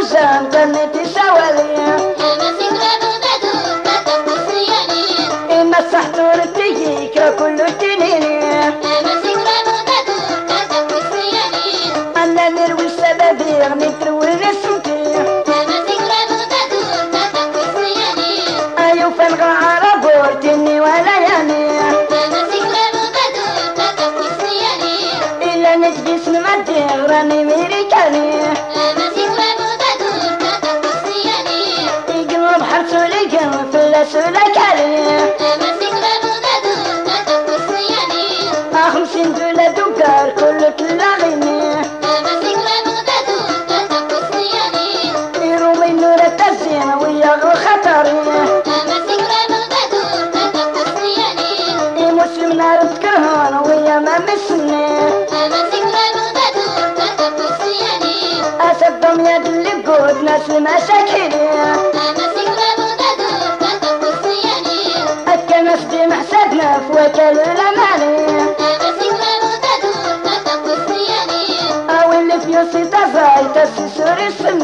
العالم وزان دنيتي سوالي إما السحتور تجيك كل تنيني. أنا نروي السبابير نتروي نسمتي أيو فنغا عربور تني ولا يعني. إلا نجلس نمدي راني ميريكاني. should I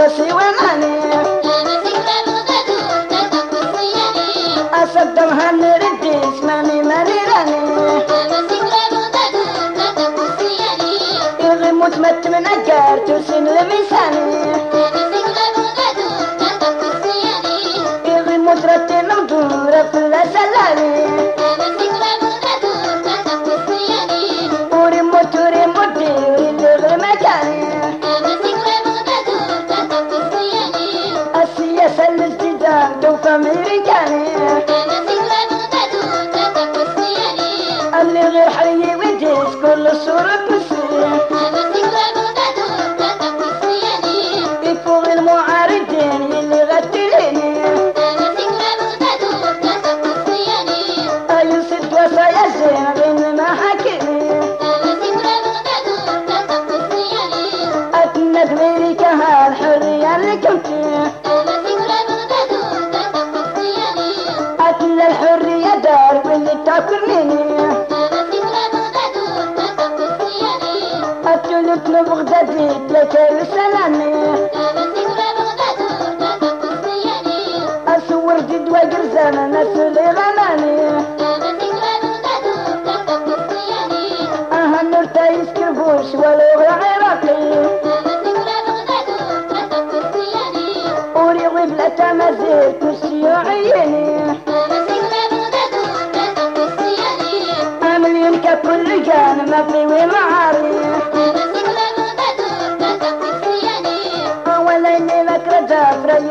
الصبور شربت سوى ماني أصدم هنردي اسماني ماني راني يغي متمت من بغدادي تلك سلامي أصور جد وقرزانة نسولي غماني أها النور تايس كربوش ولو عراقي أوري غبلة تمازير كسي عيني عامل يمكى كل جان ما في ومعاري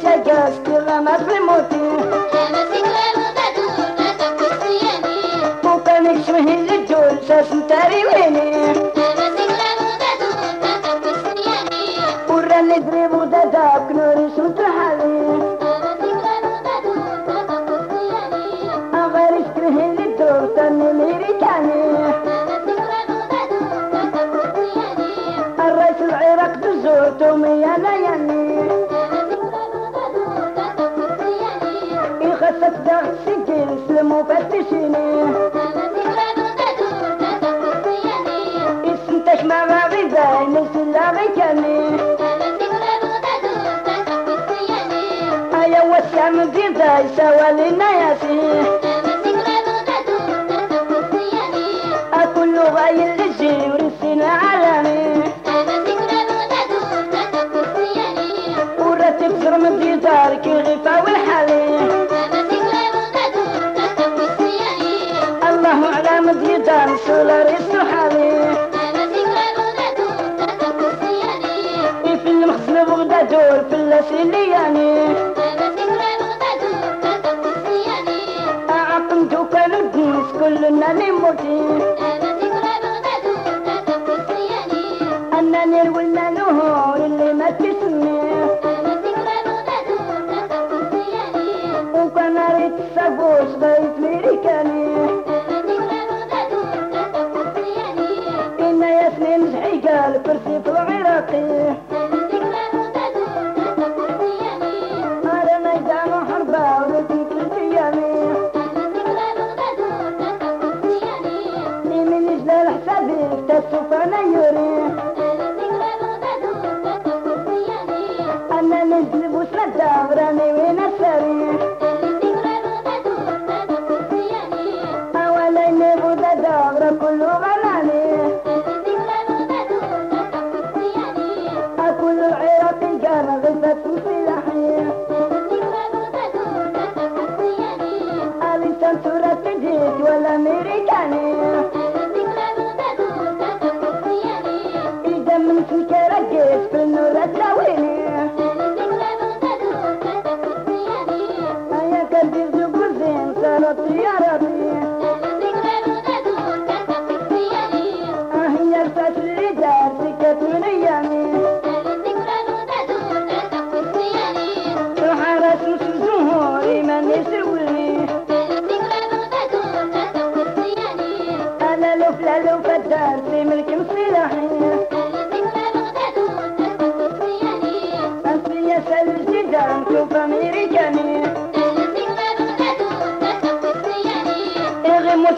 siedziała na wymoty. Pukanek śmiechny dziur, zasmutary łeny. سلمو فتشيني يسنتك ما غابي باين سلا غيكاني أيا وسع من ديدا يسوى لنا ياسي أكل كلنا نموتي أنني الولنا نهور اللي ما تسمي وكان ريت السابوس بيت ميريكاني إن ياسمين مزحي قال كرسي في العراقي. زين صارت طيارتي هي الفات اللي دار سكت من أيامي وحرس زهوري من يسوي أنا لوف لا لوف الدار في ملك مصلحي أصلي يسأل الجدام شوف أمريكاني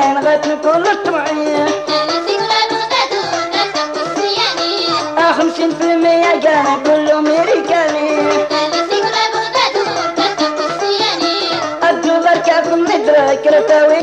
العربين غتن كل الطمعي خمسين في المية كان كله امريكاني الدولار كاف مدرك رتاوي